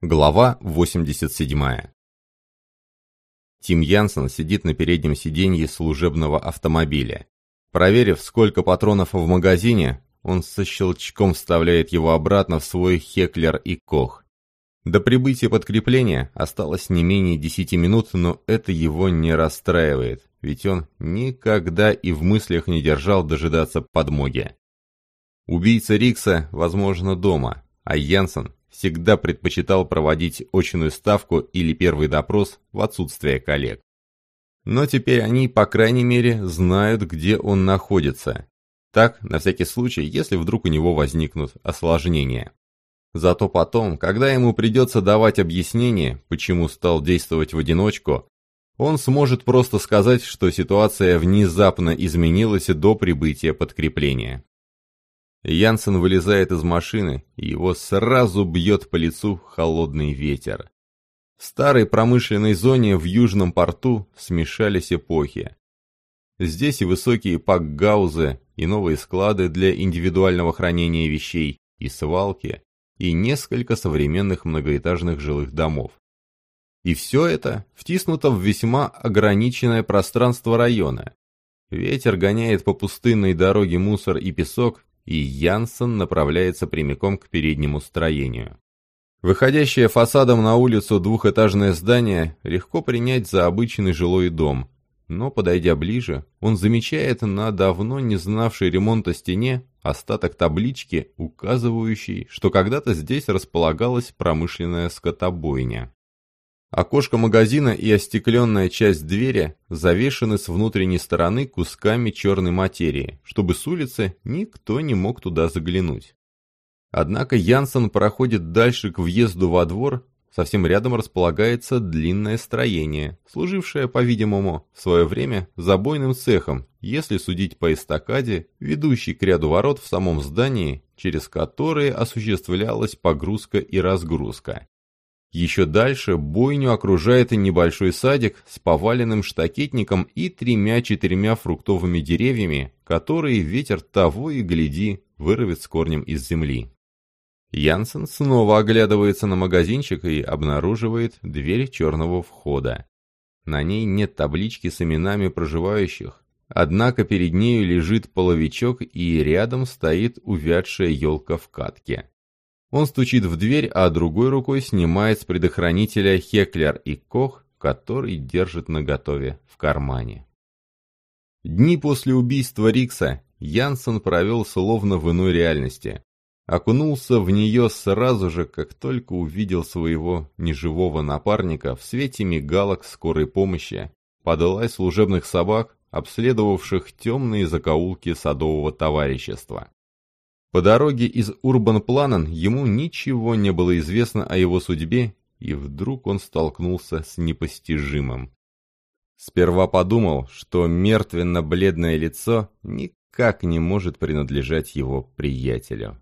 Глава 87. Тим Янсен сидит на переднем сиденье служебного автомобиля. Проверив, сколько патронов в магазине, он со щелчком вставляет его обратно в свой Хеклер и Кох. До прибытия подкрепления осталось не менее 10 минут, но это его не расстраивает, ведь он никогда и в мыслях не держал дожидаться подмоги. Убийца Рикса, возможно, дома, а Янсен всегда предпочитал проводить очную ставку или первый допрос в отсутствие коллег. Но теперь они, по крайней мере, знают, где он находится. Так, на всякий случай, если вдруг у него возникнут осложнения. Зато потом, когда ему придется давать объяснение, почему стал действовать в одиночку, он сможет просто сказать, что ситуация внезапно изменилась до прибытия подкрепления. Янсен вылезает из машины, и его сразу бьет по лицу холодный ветер. В старой промышленной зоне в Южном порту смешались эпохи. Здесь и высокие пакгаузы, и новые склады для индивидуального хранения вещей, и свалки, и несколько современных многоэтажных жилых домов. И все это втиснуто в весьма ограниченное пространство района. Ветер гоняет по пустынной дороге мусор и песок, и Янсен направляется прямиком к переднему строению. Выходящее фасадом на улицу двухэтажное здание легко принять за обычный жилой дом, но, подойдя ближе, он замечает на давно не знавшей ремонта стене остаток таблички, указывающей, что когда-то здесь располагалась промышленная скотобойня. Окошко магазина и остекленная часть двери завешены с внутренней стороны кусками черной материи, чтобы с улицы никто не мог туда заглянуть. Однако Янсен проходит дальше к въезду во двор, совсем рядом располагается длинное строение, служившее, по-видимому, в свое время забойным цехом, если судить по эстакаде, ведущей к ряду ворот в самом здании, через которые осуществлялась погрузка и разгрузка. Еще дальше бойню окружает небольшой садик с поваленным штакетником и тремя-четырьмя фруктовыми деревьями, которые ветер того и гляди вырвет с корнем из земли. Янсен снова оглядывается на магазинчик и обнаруживает дверь черного входа. На ней нет таблички с именами проживающих, однако перед нею лежит половичок и рядом стоит увядшая елка в катке. Он стучит в дверь, а другой рукой снимает с предохранителя Хеклер и Кох, который держит наготове в кармане. Дни после убийства Рикса Янсен провел словно в иной реальности. Окунулся в нее сразу же, как только увидел своего неживого напарника в свете мигалок скорой помощи, подалай служебных собак, обследовавших темные закоулки садового товарищества. По дороге из Урбан-Планен ему ничего не было известно о его судьбе, и вдруг он столкнулся с непостижимым. Сперва подумал, что мертвенно-бледное лицо никак не может принадлежать его приятелю.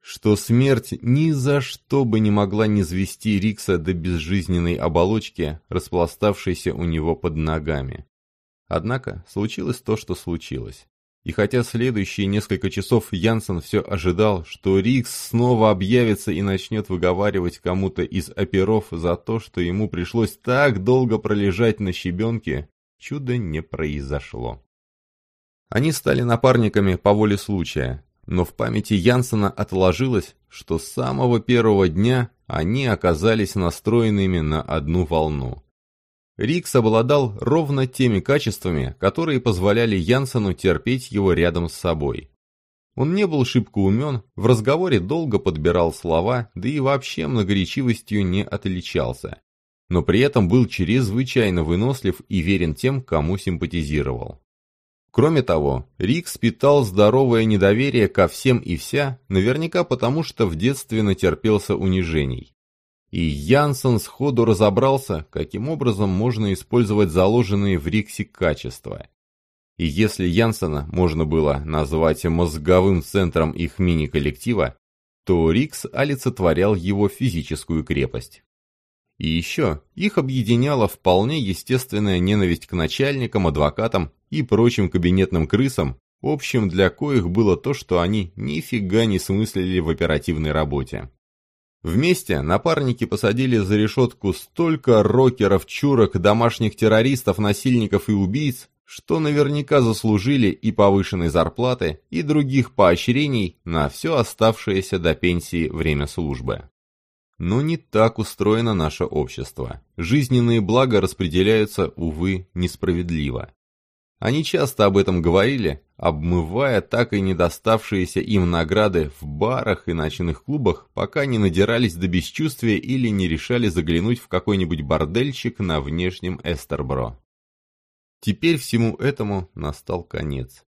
Что смерть ни за что бы не могла низвести Рикса до безжизненной оболочки, распластавшейся у него под ногами. Однако случилось то, что случилось. И хотя следующие несколько часов Янсен все ожидал, что Рикс снова объявится и начнет выговаривать кому-то из оперов за то, что ему пришлось так долго пролежать на щебенке, чудо не произошло. Они стали напарниками по воле случая, но в памяти Янсена отложилось, что с самого первого дня они оказались настроенными на одну волну. Рикс обладал ровно теми качествами, которые позволяли Янсену терпеть его рядом с собой. Он не был шибко умен, в разговоре долго подбирал слова, да и вообще многоречивостью не отличался. Но при этом был чрезвычайно вынослив и верен тем, кому симпатизировал. Кроме того, Рикс питал здоровое недоверие ко всем и вся, наверняка потому, что в детстве натерпелся унижений и Янсен сходу разобрался, каким образом можно использовать заложенные в Риксе качества. И если Янсена можно было назвать мозговым центром их мини-коллектива, то Рикс олицетворял его физическую крепость. И еще их объединяла вполне естественная ненависть к начальникам, адвокатам и прочим кабинетным крысам, общим для коих было то, что они нифига не смыслили в оперативной работе. Вместе напарники посадили за решетку столько рокеров, чурок, домашних террористов, насильников и убийц, что наверняка заслужили и повышенной зарплаты, и других поощрений на все оставшееся до пенсии время службы. Но не так устроено наше общество. Жизненные блага распределяются, увы, несправедливо. Они часто об этом говорили, обмывая так и не доставшиеся им награды в барах и ночных клубах, пока не надирались до бесчувствия или не решали заглянуть в какой-нибудь бордельчик на внешнем Эстербро. Теперь всему этому настал конец.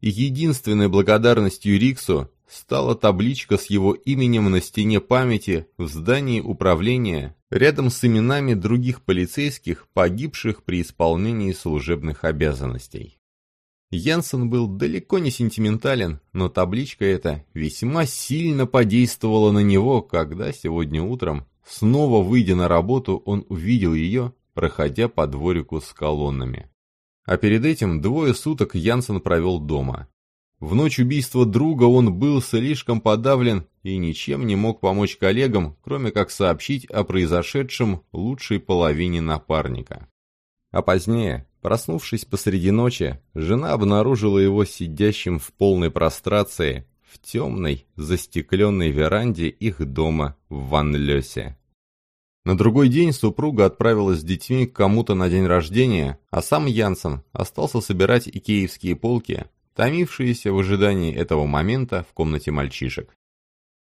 И единственной благодарностью Риксу стала табличка с его именем на стене памяти в здании управления рядом с именами других полицейских, погибших при исполнении служебных обязанностей. Янсен был далеко не сентиментален, но табличка эта весьма сильно подействовала на него, когда сегодня утром, снова выйдя на работу, он увидел ее, проходя по дворику с колоннами. А перед этим двое суток Янсен провел дома. В ночь убийства друга он был слишком подавлен и ничем не мог помочь коллегам, кроме как сообщить о произошедшем лучшей половине напарника. А позднее, проснувшись посреди ночи, жена обнаружила его сидящим в полной прострации в темной, застекленной веранде их дома в Ванлёсе. На другой день супруга отправилась с детьми к кому-то на день рождения, а сам Янсен остался собирать икеевские полки, томившиеся в ожидании этого момента в комнате мальчишек.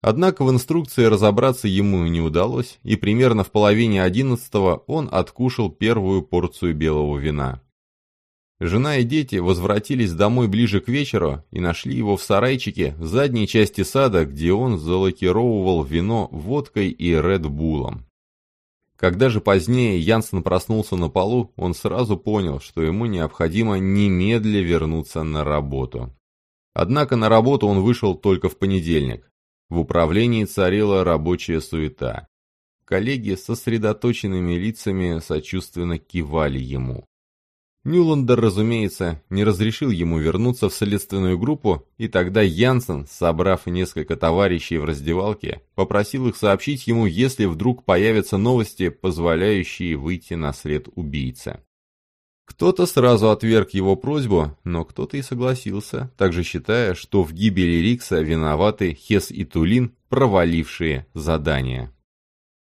Однако в инструкции разобраться ему не удалось, и примерно в половине одиннадцатого он откушал первую порцию белого вина. Жена и дети возвратились домой ближе к вечеру и нашли его в сарайчике в задней части сада, где он залакировывал вино водкой и редбулом. Когда же позднее Янсен проснулся на полу, он сразу понял, что ему необходимо немедля вернуться на работу. Однако на работу он вышел только в понедельник. В управлении царила рабочая суета. Коллеги с сосредоточенными лицами сочувственно кивали ему. Нюландер, разумеется, не разрешил ему вернуться в следственную группу, и тогда Янсен, собрав несколько товарищей в раздевалке, попросил их сообщить ему, если вдруг появятся новости, позволяющие выйти на след убийцы. Кто-то сразу отверг его просьбу, но кто-то и согласился, также считая, что в гибели Рикса виноваты Хес и Тулин, провалившие задание.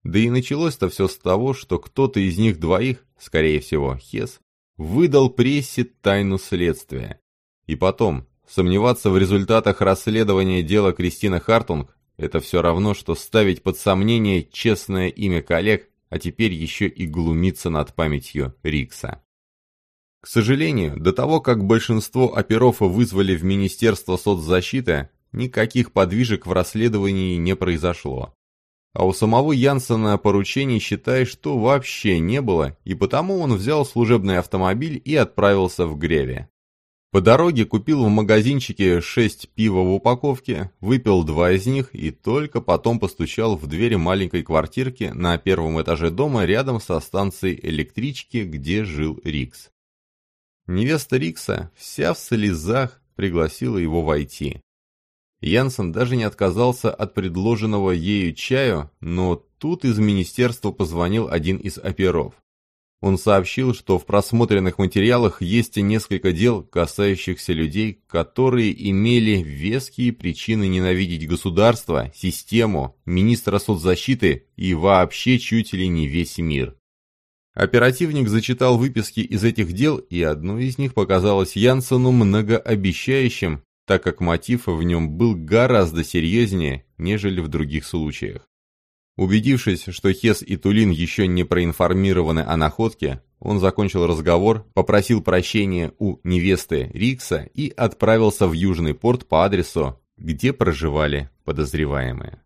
Да и началось-то все с того, что кто-то из них двоих, скорее всего Хес, выдал прессе тайну следствия. И потом, сомневаться в результатах расследования дела Кристины Хартунг – это все равно, что ставить под сомнение честное имя коллег, а теперь еще и глумиться над памятью Рикса. К сожалению, до того, как большинство оперов вызвали в Министерство соцзащиты, никаких подвижек в расследовании не произошло. А у самого Янсена поручений, считай, что вообще не было, и потому он взял служебный автомобиль и отправился в Греве. По дороге купил в магазинчике шесть пива в упаковке, выпил два из них и только потом постучал в двери маленькой квартирки на первом этаже дома рядом со станцией электрички, где жил Рикс. Невеста Рикса, вся в слезах, пригласила его войти. Янсен даже не отказался от предложенного ею чаю, но тут из министерства позвонил один из оперов. Он сообщил, что в просмотренных материалах есть несколько дел, касающихся людей, которые имели веские причины ненавидеть государство, систему, министра соцзащиты и вообще чуть ли не весь мир. Оперативник зачитал выписки из этих дел, и одно из них показалось Янсену многообещающим, так как мотив в нем был гораздо серьезнее, нежели в других случаях. Убедившись, что Хес и Тулин еще не проинформированы о находке, он закончил разговор, попросил прощения у невесты Рикса и отправился в Южный порт по адресу, где проживали подозреваемые.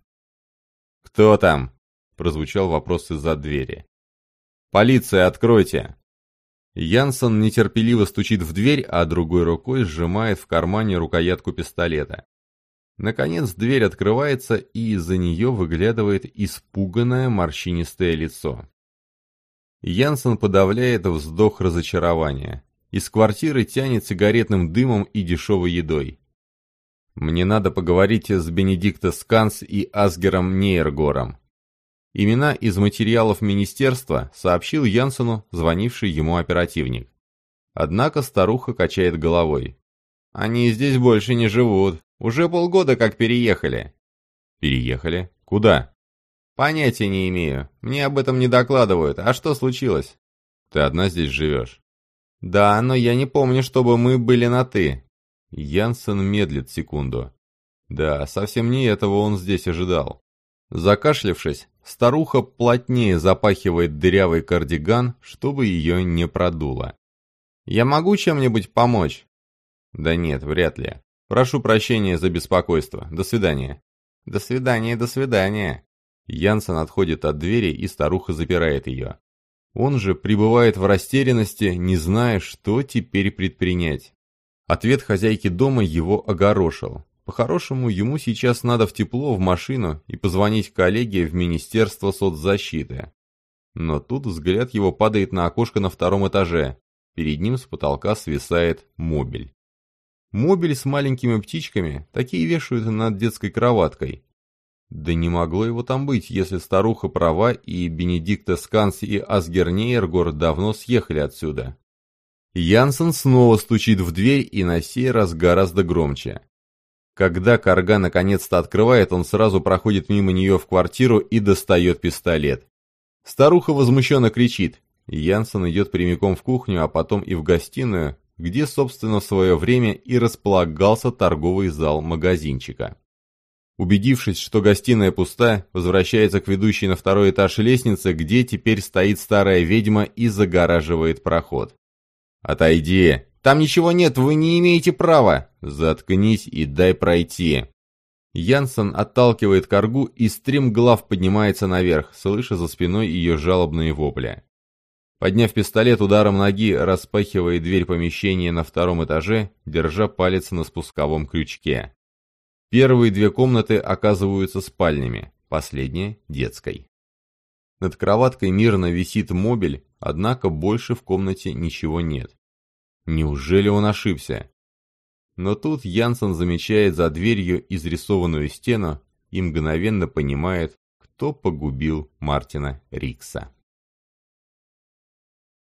«Кто там?» – прозвучал вопрос из-за двери. «Полиция, откройте!» Янсен нетерпеливо стучит в дверь, а другой рукой сжимает в кармане рукоятку пистолета. Наконец дверь открывается, и из-за нее выглядывает испуганное морщинистое лицо. Янсен подавляет вздох разочарования. Из квартиры тянет сигаретным дымом и дешевой едой. «Мне надо поговорить с Бенедикто Сканс и Асгером Нейргором», Имена из материалов министерства сообщил Янсену звонивший ему оперативник. Однако старуха качает головой. «Они здесь больше не живут. Уже полгода как переехали». «Переехали? Куда?» «Понятия не имею. Мне об этом не докладывают. А что случилось?» «Ты одна здесь живешь?» «Да, но я не помню, чтобы мы были на «ты». Янсен медлит секунду. Да, совсем не этого он здесь ожидал. Закашлявшись, старуха плотнее запахивает дырявый кардиган, чтобы ее не продуло. «Я могу чем-нибудь помочь?» «Да нет, вряд ли. Прошу прощения за беспокойство. До свидания». «До свидания, до свидания». Янсен отходит от двери, и старуха запирает ее. Он же пребывает в растерянности, не зная, что теперь предпринять. Ответ хозяйки дома его огорошил. По-хорошему, ему сейчас надо в тепло, в машину и позвонить коллеге в Министерство соцзащиты. Но тут взгляд его падает на окошко на втором этаже. Перед ним с потолка свисает мобиль. Мобиль с маленькими птичками, такие вешают над детской кроваткой. Да не могло его там быть, если старуха права и Бенедикта Сканс и Асгер Нейргор давно съехали отсюда. Янсен снова стучит в дверь и на сей раз гораздо громче. Когда Карга наконец-то открывает, он сразу проходит мимо нее в квартиру и достает пистолет. Старуха возмущенно кричит. Янсен идет прямиком в кухню, а потом и в гостиную, где, собственно, в свое время и располагался торговый зал магазинчика. Убедившись, что гостиная пуста, возвращается к ведущей на второй этаж лестницы, где теперь стоит старая ведьма и загораживает проход. «Отойди!» Там ничего нет, вы не имеете права. Заткнись и дай пройти. Янсен отталкивает коргу и стримглав поднимается наверх, слыша за спиной ее жалобные вопли. Подняв пистолет ударом ноги, распахивает дверь помещения на втором этаже, держа палец на спусковом крючке. Первые две комнаты оказываются спальнями, последняя – детской. Над кроваткой мирно висит мобиль, однако больше в комнате ничего нет. Неужели он ошибся? Но тут Янсен замечает за дверью изрисованную стену и мгновенно понимает, кто погубил Мартина Рикса.